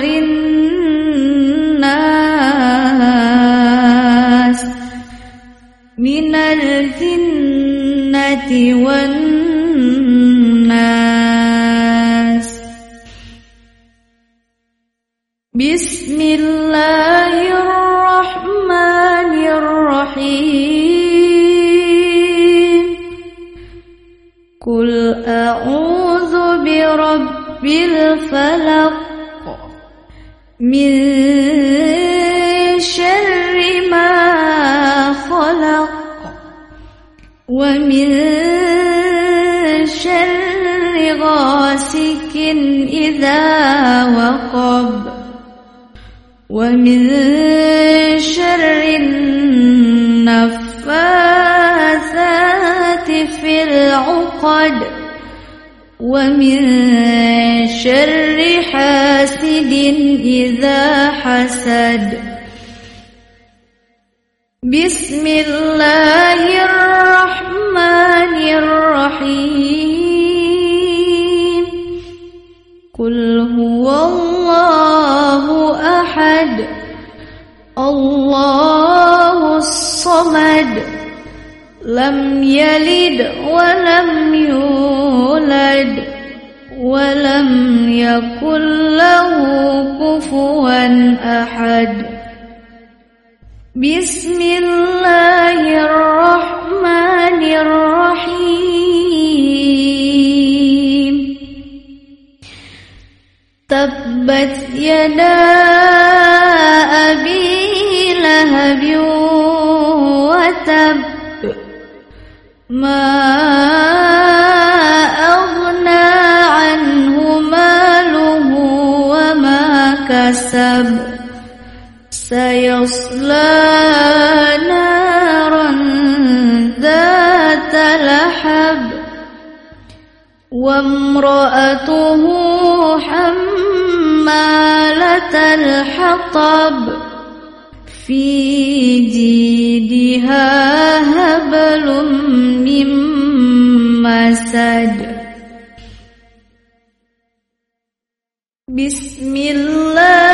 صدور الناس من الجنة النفاثات في العقد ومن شر حاسد إذا حسد. بسم الله الرحمن الرحيم. قل هو الله أحد. الله الصمد لم يلد ولم يولد ولم يكن له كفوا أحد. بسم الله الرحمن الرحيم. تبت يدا أبي لهب ما أغنى عنه ماله وما كسب. سيصلى نارا ذات لحب. وامرأته حمالة الحطب. في جيدها هبل من مسد. بسم الله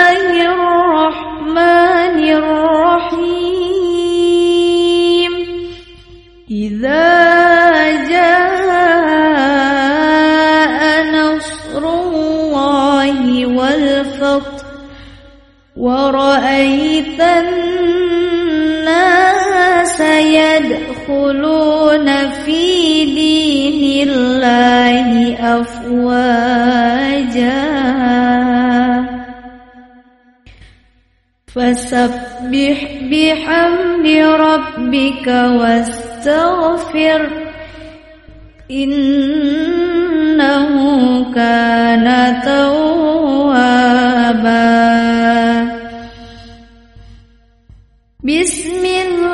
يدخلون في دين الله أفواجا. فسبح بحمد ربك واستغفر. إنه كان توابا. بسم الله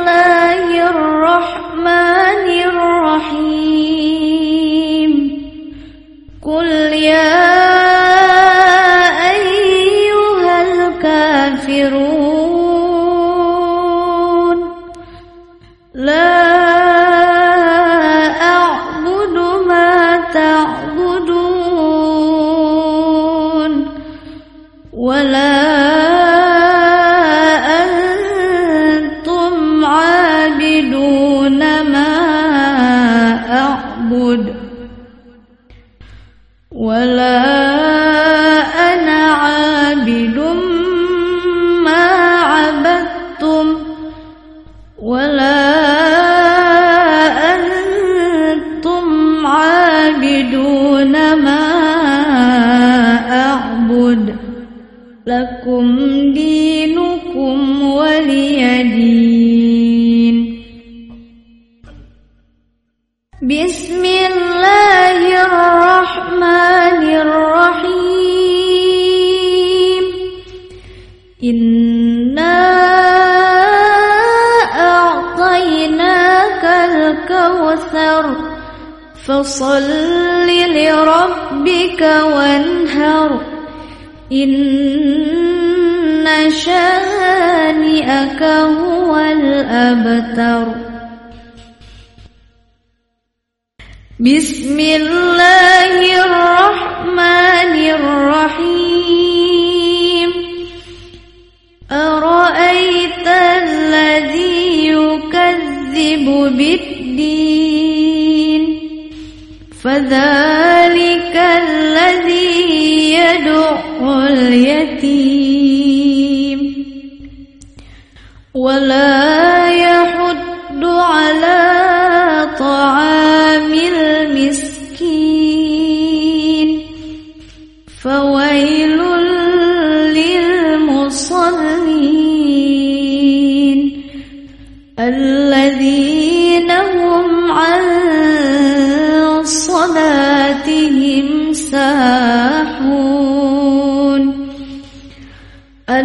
كذاب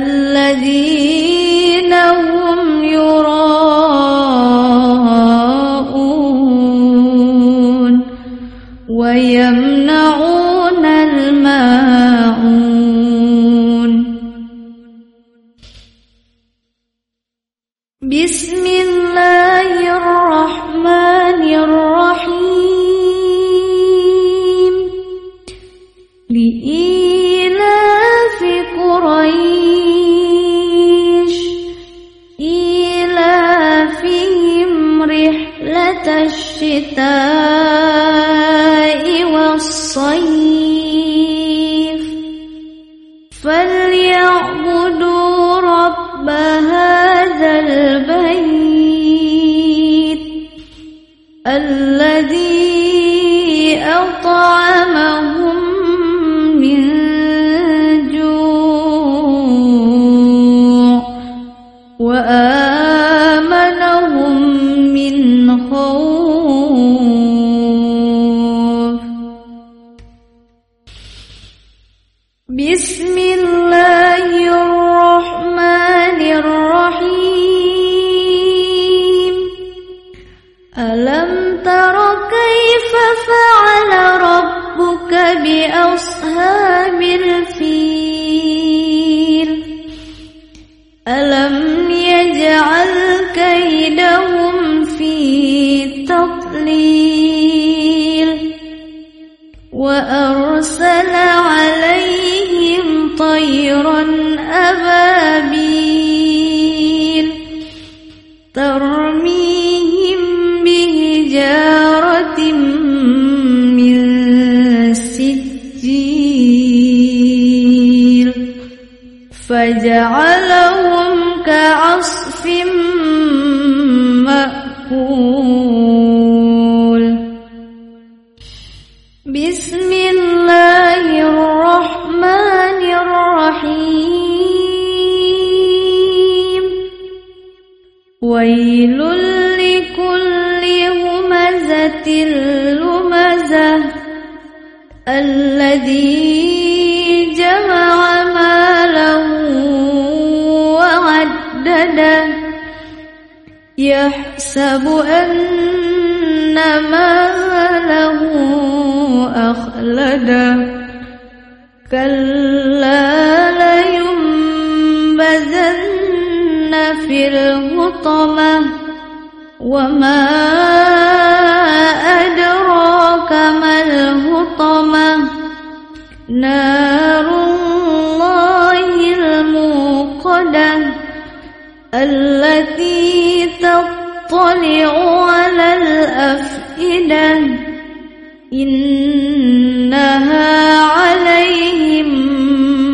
الذي الذي أطعم جمع مالا وعددا. يحسب أن ماله أخلدا. كلا لينبذن في الهطمة وما إنها عليهم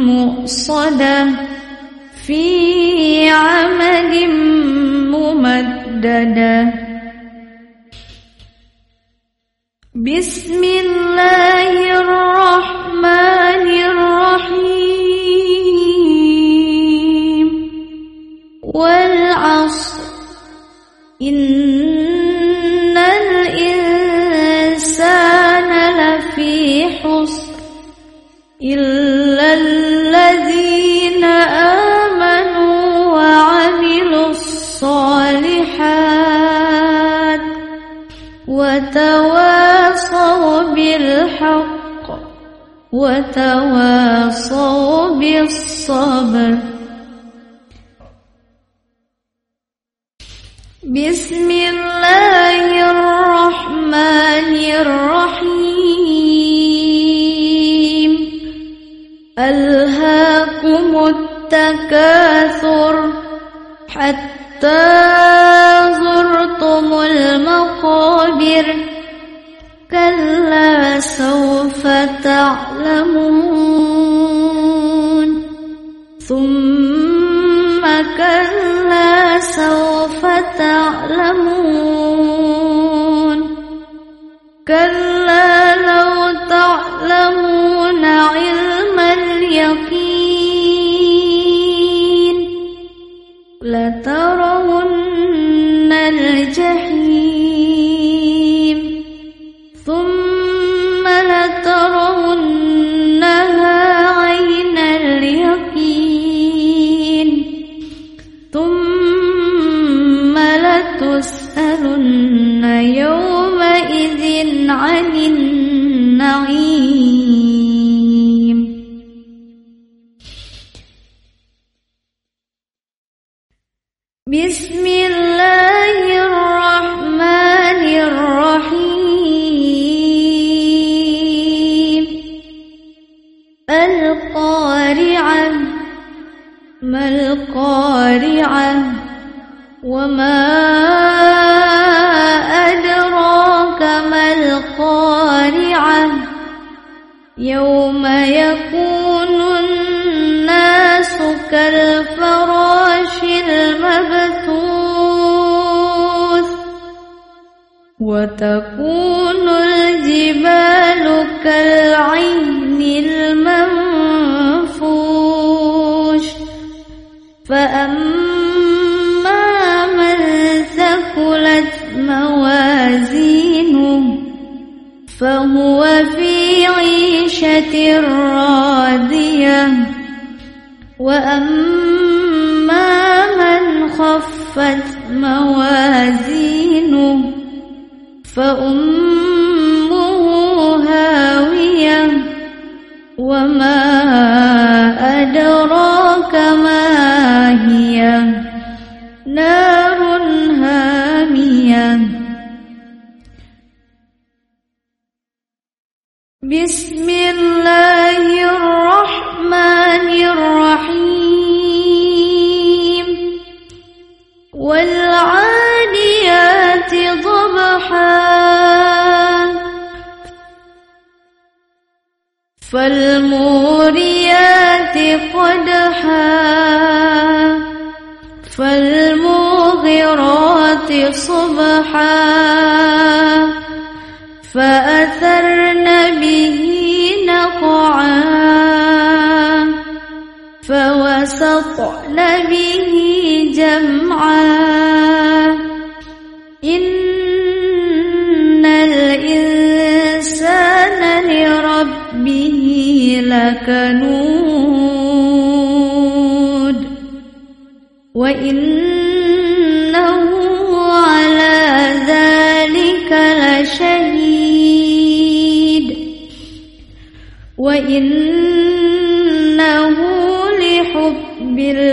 مؤصدة في عمد ممددة. بسم الله وتواصوا بالصبر. بسم الله الرحمن الرحيم. ألهاكم التكاثر حتى زرتم المقابر. كلا سوف تعلمون. وتكون الجبال كالعين المنفوش. فأما من ثقلت موازينه فهو في عيشة راضية. وأما نار هامية. بسم الله الرحمن الرحيم. والعاديات ضبحا. فالموريات صبحا فأثرن به نقعا فوسطن به جمعا إن الإنسان لربه لكنود وإنه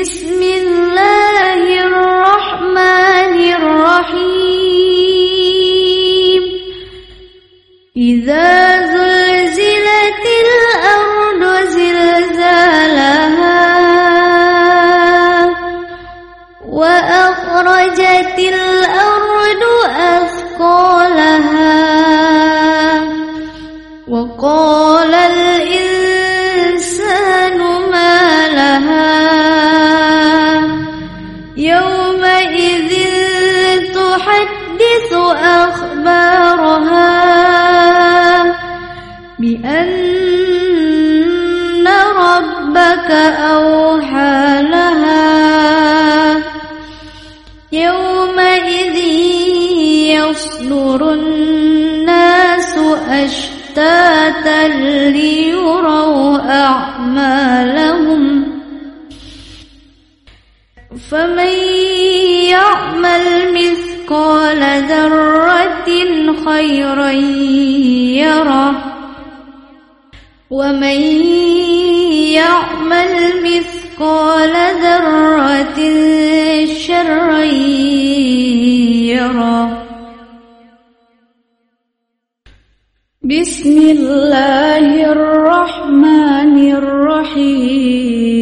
بسم ربك أوحى لها. يومئذ يصدر الناس أشتاتا ليروا أعمالهم. فمن يعمل مثقال ذرة خيرا يره. ومن يعمل يعمل مثقال ذرة شرا يره بسم الله الرحمن الرحيم.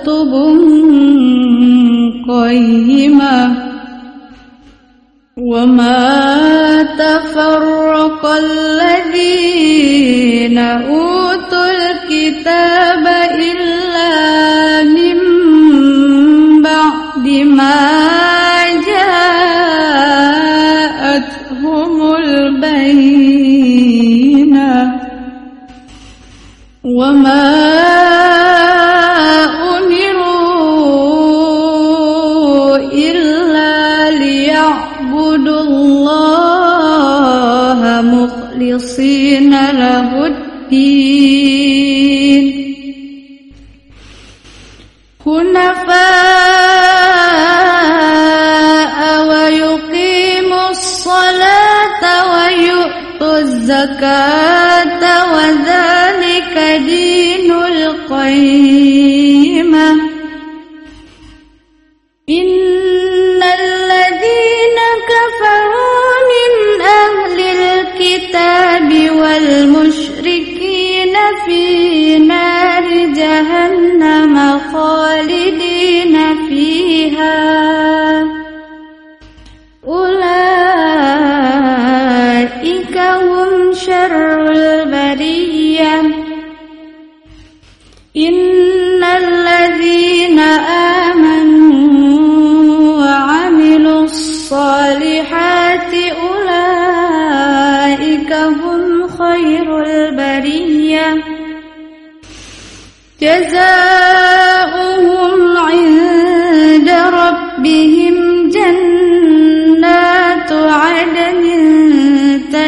كتب قيمة. وما تفرق الذين أوتوا الكتاب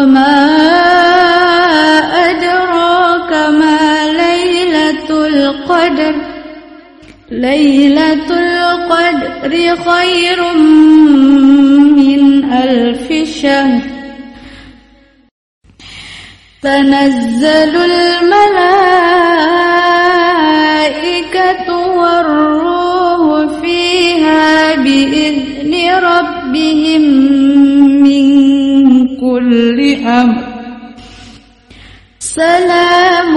وما أدراك ما ليلة القدر ليلة القدر خير من ألف شهر تنزل الملائكة والروح فيها بإذن ربهم من كل أمر. سلام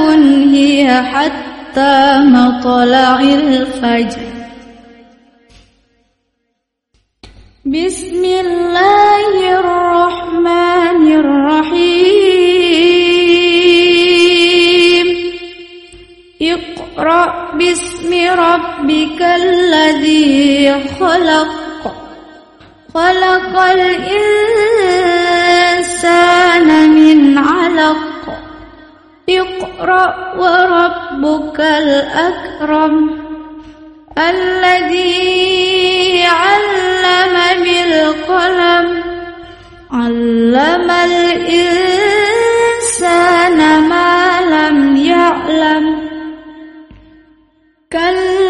هي حتى مطلع الفجر. بسم الله الرحمن الرحيم. اقرأ باسم ربك الذي خلق. خلق الإنسان الإنسان من علق. اقرأ وربك الأكرم. الذي علم بالقلم. علم الإنسان ما لم يعلم. كلا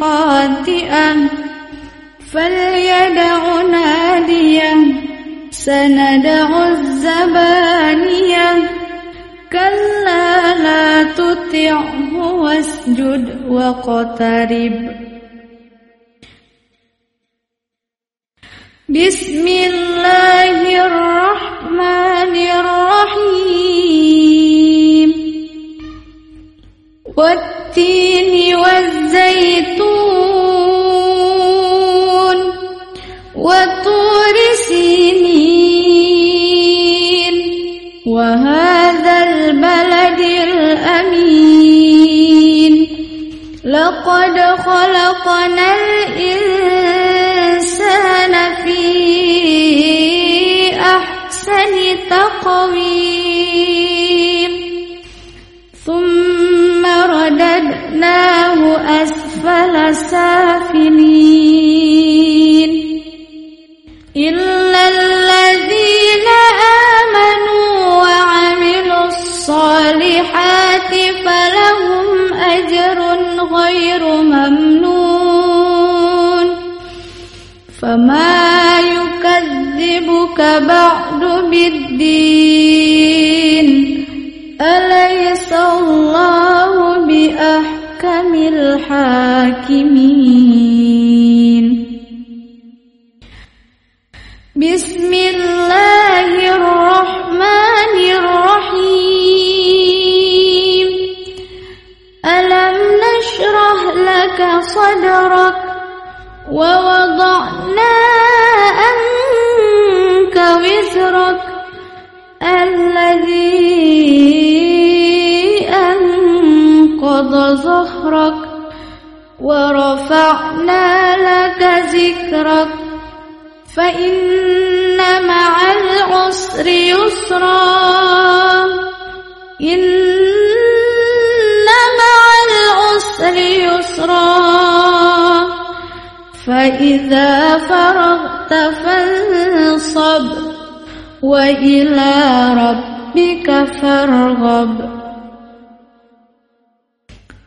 خاطئة. فليدع ناديا سندع الزبانية. كلا لا تطعه واسجد واقترب. بسم الله الرحمن الرحيم. والتين والزيتون وطور سينين وهذا البلد الأمين. لقد خلقنا الإنسان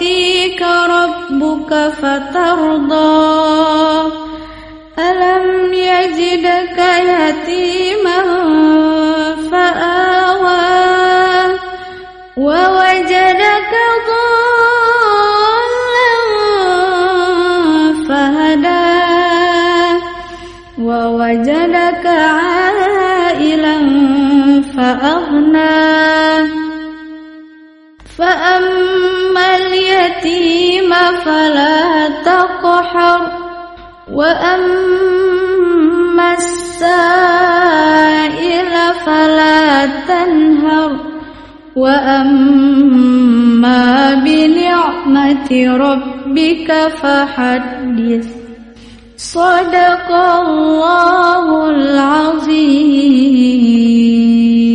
يعطيك ربك فترضى. ألم يجدك يتيما البحر. وأما السائل فلا تنهر. وأما بنعمة ربك فحدث. صدق الله العظيم.